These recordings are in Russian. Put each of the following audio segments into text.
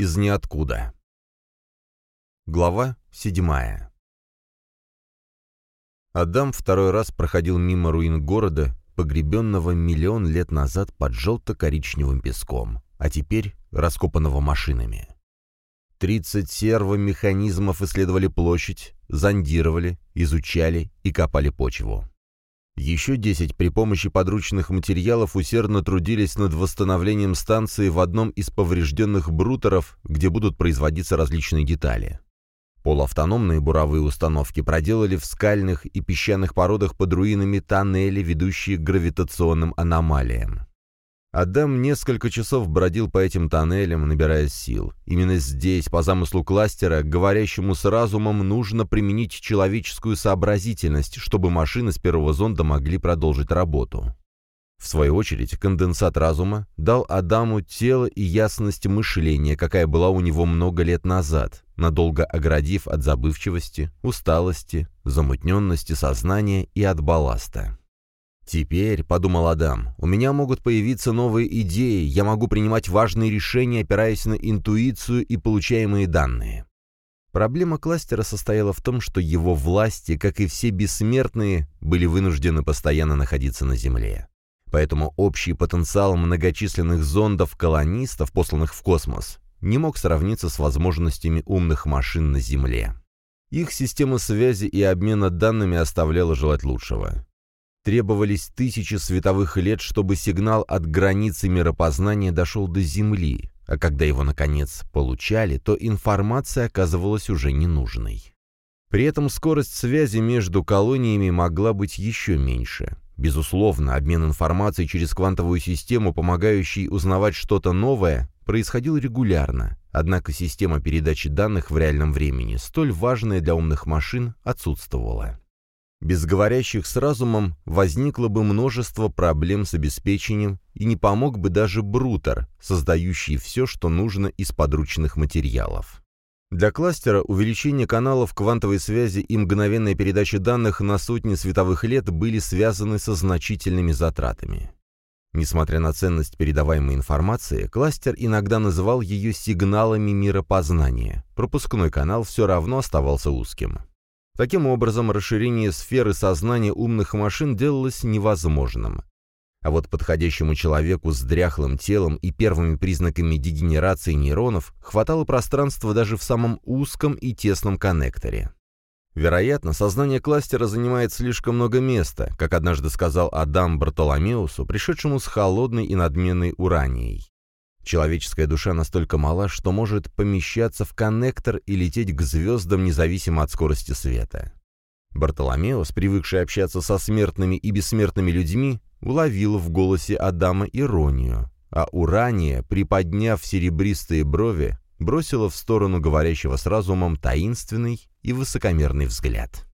из ниоткуда. Глава седьмая Адам второй раз проходил мимо руин города, погребенного миллион лет назад под желто-коричневым песком, а теперь раскопанного машинами. Тридцать сервомеханизмов исследовали площадь, зондировали, изучали и копали почву. Еще десять при помощи подручных материалов усердно трудились над восстановлением станции в одном из поврежденных брутеров, где будут производиться различные детали. Полуавтономные буровые установки проделали в скальных и песчаных породах под руинами тоннели, ведущие к гравитационным аномалиям. Адам несколько часов бродил по этим тоннелям, набирая сил. Именно здесь, по замыслу кластера, говорящему с разумом, нужно применить человеческую сообразительность, чтобы машины с первого зонда могли продолжить работу. В свою очередь, конденсат разума дал Адаму тело и ясность мышления, какая была у него много лет назад, надолго оградив от забывчивости, усталости, замутненности сознания и от балласта. «Теперь, — подумал Адам, — у меня могут появиться новые идеи, я могу принимать важные решения, опираясь на интуицию и получаемые данные». Проблема кластера состояла в том, что его власти, как и все бессмертные, были вынуждены постоянно находиться на Земле. Поэтому общий потенциал многочисленных зондов-колонистов, посланных в космос, не мог сравниться с возможностями умных машин на Земле. Их система связи и обмена данными оставляла желать лучшего. Требовались тысячи световых лет, чтобы сигнал от границы миропознания дошел до Земли, а когда его, наконец, получали, то информация оказывалась уже ненужной. При этом скорость связи между колониями могла быть еще меньше. Безусловно, обмен информацией через квантовую систему, помогающий узнавать что-то новое, происходил регулярно, однако система передачи данных в реальном времени, столь важная для умных машин, отсутствовала. Без говорящих с разумом возникло бы множество проблем с обеспечением, и не помог бы даже брутер, создающий все, что нужно из подручных материалов. Для кластера увеличение каналов квантовой связи и мгновенная передача данных на сотни световых лет были связаны со значительными затратами. Несмотря на ценность передаваемой информации, кластер иногда называл ее сигналами миропознания. Пропускной канал все равно оставался узким. Таким образом, расширение сферы сознания умных машин делалось невозможным. А вот подходящему человеку с дряхлым телом и первыми признаками дегенерации нейронов хватало пространства даже в самом узком и тесном коннекторе. Вероятно, сознание кластера занимает слишком много места, как однажды сказал Адам Бартоломеусу, пришедшему с холодной и надменной уранией. Человеческая душа настолько мала, что может помещаться в коннектор и лететь к звездам независимо от скорости света. Бартоломеос, привыкший общаться со смертными и бессмертными людьми, уловил в голосе Адама иронию, а Урания, приподняв серебристые брови, бросила в сторону говорящего с разумом таинственный и высокомерный взгляд.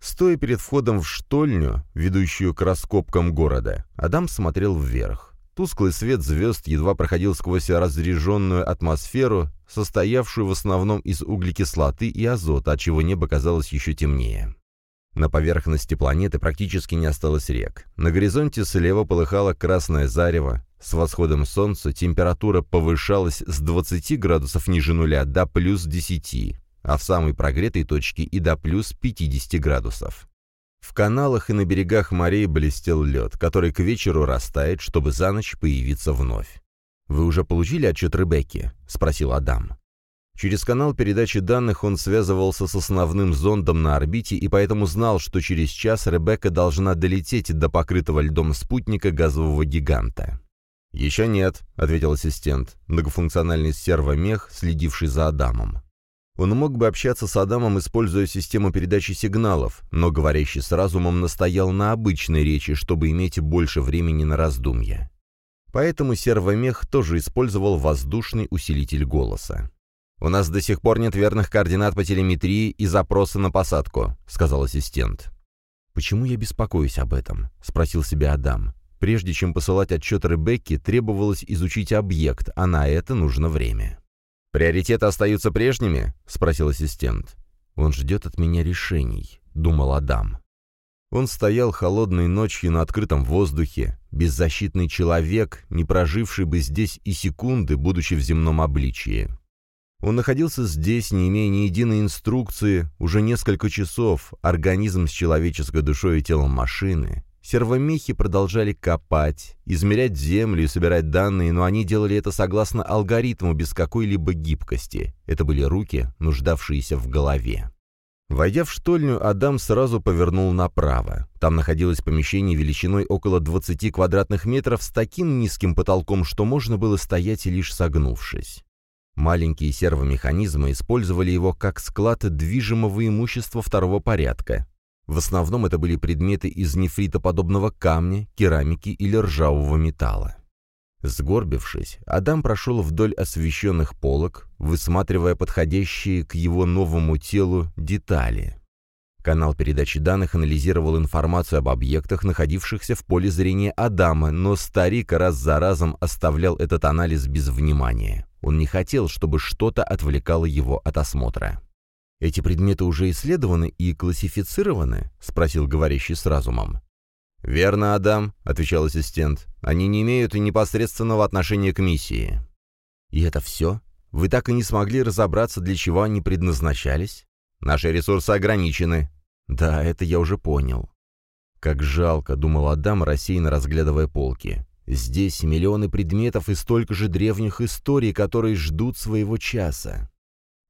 Стоя перед входом в штольню, ведущую к раскопкам города, Адам смотрел вверх. Тусклый свет звезд едва проходил сквозь разреженную атмосферу, состоявшую в основном из углекислоты и азота, отчего небо казалось еще темнее. На поверхности планеты практически не осталось рек. На горизонте слева полыхало красное зарево. С восходом солнца температура повышалась с 20 градусов ниже нуля до плюс 10, а в самой прогретой точке и до плюс 50 градусов. В каналах и на берегах морей блестел лед, который к вечеру растает, чтобы за ночь появиться вновь. «Вы уже получили отчет Ребекки?» — спросил Адам. Через канал передачи данных он связывался с основным зондом на орбите и поэтому знал, что через час Ребекка должна долететь до покрытого льдом спутника газового гиганта. «Еще нет», — ответил ассистент, многофункциональный сервомех, следивший за Адамом. Он мог бы общаться с Адамом, используя систему передачи сигналов, но говорящий с разумом настоял на обычной речи, чтобы иметь больше времени на раздумья. Поэтому сервомех тоже использовал воздушный усилитель голоса. «У нас до сих пор нет верных координат по телеметрии и запроса на посадку», — сказал ассистент. «Почему я беспокоюсь об этом?» — спросил себя Адам. Прежде чем посылать отчет Ребекке, требовалось изучить объект, а на это нужно время. «Приоритеты остаются прежними?» — спросил ассистент. «Он ждет от меня решений», — думал Адам. Он стоял холодной ночью на открытом воздухе, беззащитный человек, не проживший бы здесь и секунды, будучи в земном обличии. Он находился здесь, не имея ни единой инструкции, уже несколько часов, организм с человеческой душой и телом машины. Сервомехи продолжали копать, измерять землю и собирать данные, но они делали это согласно алгоритму, без какой-либо гибкости. Это были руки, нуждавшиеся в голове. Войдя в штольню, Адам сразу повернул направо. Там находилось помещение величиной около 20 квадратных метров с таким низким потолком, что можно было стоять лишь согнувшись. Маленькие сервомеханизмы использовали его как склад движимого имущества второго порядка. В основном это были предметы из нефритоподобного камня, керамики или ржавого металла. Сгорбившись, Адам прошел вдоль освещенных полок, высматривая подходящие к его новому телу детали. Канал передачи данных анализировал информацию об объектах, находившихся в поле зрения Адама, но старик раз за разом оставлял этот анализ без внимания. Он не хотел, чтобы что-то отвлекало его от осмотра. «Эти предметы уже исследованы и классифицированы?» — спросил говорящий с разумом. «Верно, Адам», — отвечал ассистент. «Они не имеют непосредственного отношения к миссии». «И это все? Вы так и не смогли разобраться, для чего они предназначались?» «Наши ресурсы ограничены». «Да, это я уже понял». «Как жалко», — думал Адам, рассеянно разглядывая полки. Здесь миллионы предметов и столько же древних историй, которые ждут своего часа.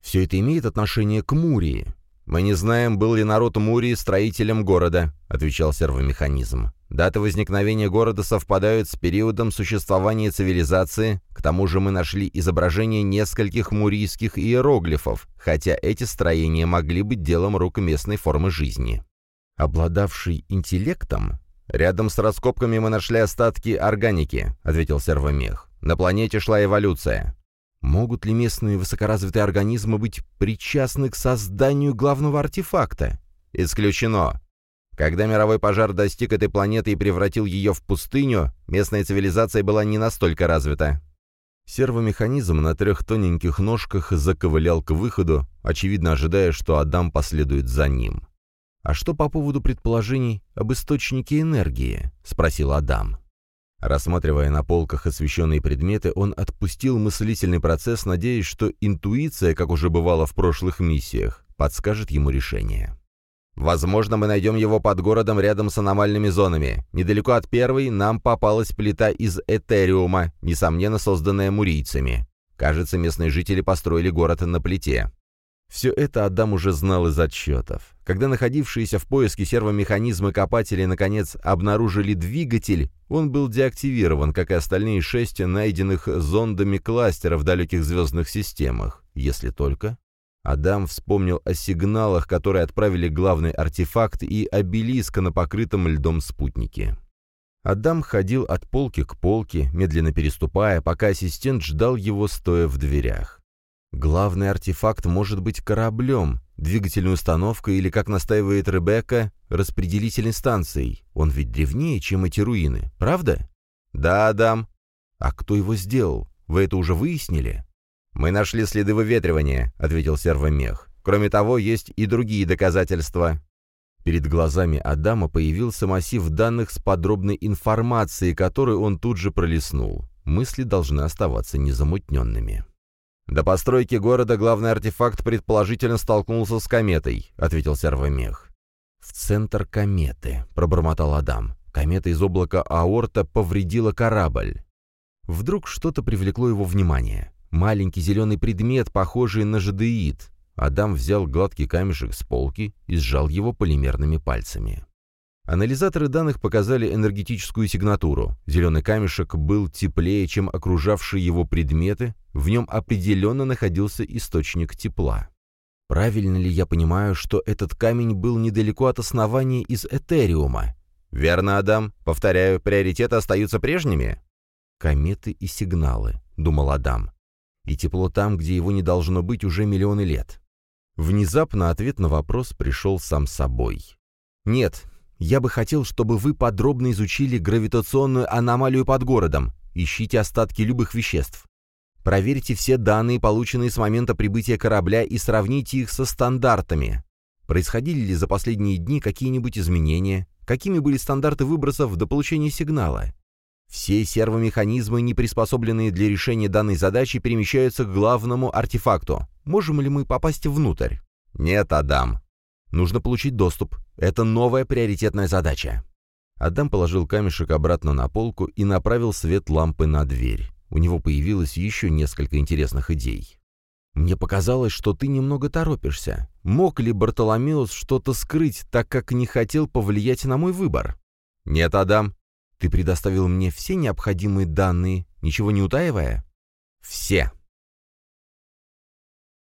Все это имеет отношение к Мурии. «Мы не знаем, был ли народ Мурии строителем города», — отвечал сервомеханизм. «Даты возникновения города совпадают с периодом существования цивилизации, к тому же мы нашли изображения нескольких мурийских иероглифов, хотя эти строения могли быть делом рук местной формы жизни». Обладавший интеллектом, «Рядом с раскопками мы нашли остатки органики», — ответил сервомех. «На планете шла эволюция». Могут ли местные высокоразвитые организмы быть причастны к созданию главного артефакта? Исключено. Когда мировой пожар достиг этой планеты и превратил ее в пустыню, местная цивилизация была не настолько развита. Сервомеханизм на трех тоненьких ножках заковылял к выходу, очевидно ожидая, что Адам последует за ним. «А что по поводу предположений об источнике энергии?» — спросил Адам. Рассматривая на полках освещенные предметы, он отпустил мыслительный процесс, надеясь, что интуиция, как уже бывало в прошлых миссиях, подскажет ему решение. «Возможно, мы найдем его под городом рядом с аномальными зонами. Недалеко от первой нам попалась плита из Этериума, несомненно созданная мурийцами. Кажется, местные жители построили город на плите. Все это Адам уже знал из отчетов. Когда находившиеся в поиске сервомеханизмы копатели наконец обнаружили двигатель, он был деактивирован, как и остальные шесть найденных зондами кластеров в далеких звездных системах. Если только... Адам вспомнил о сигналах, которые отправили главный артефакт и обелиск на покрытом льдом спутнике. Адам ходил от полки к полке, медленно переступая, пока ассистент ждал его, стоя в дверях. Главный артефакт может быть кораблем, двигательной установкой или, как настаивает Ребекка, распределительной станцией. Он ведь древнее, чем эти руины, правда? Да, Адам. А кто его сделал? Вы это уже выяснили? Мы нашли следы выветривания, ответил сервомех. Кроме того, есть и другие доказательства. Перед глазами Адама появился массив данных с подробной информацией, которую он тут же пролистнул. Мысли должны оставаться незамутненными. «До постройки города главный артефакт предположительно столкнулся с кометой», — ответил сервомех. «В центр кометы», — пробормотал Адам. Комета из облака Аорта повредила корабль. Вдруг что-то привлекло его внимание. Маленький зеленый предмет, похожий на жадеид. Адам взял гладкий камешек с полки и сжал его полимерными пальцами. Анализаторы данных показали энергетическую сигнатуру. Зеленый камешек был теплее, чем окружавшие его предметы, в нем определенно находился источник тепла. Правильно ли я понимаю, что этот камень был недалеко от основания из Этериума? Верно, Адам. Повторяю, приоритеты остаются прежними. Кометы и сигналы, думал Адам. И тепло там, где его не должно быть уже миллионы лет. Внезапно ответ на вопрос пришел сам собой. Нет, я бы хотел, чтобы вы подробно изучили гравитационную аномалию под городом. Ищите остатки любых веществ. Проверьте все данные, полученные с момента прибытия корабля, и сравните их со стандартами. Происходили ли за последние дни какие-нибудь изменения? Какими были стандарты выбросов до получения сигнала? Все сервомеханизмы, не приспособленные для решения данной задачи, перемещаются к главному артефакту. Можем ли мы попасть внутрь? Нет, Адам. Нужно получить доступ. Это новая приоритетная задача. Адам положил камешек обратно на полку и направил свет лампы на дверь. У него появилось еще несколько интересных идей. «Мне показалось, что ты немного торопишься. Мог ли Бартоломеус что-то скрыть, так как не хотел повлиять на мой выбор?» «Нет, Адам. Ты предоставил мне все необходимые данные, ничего не утаивая?» «Все»,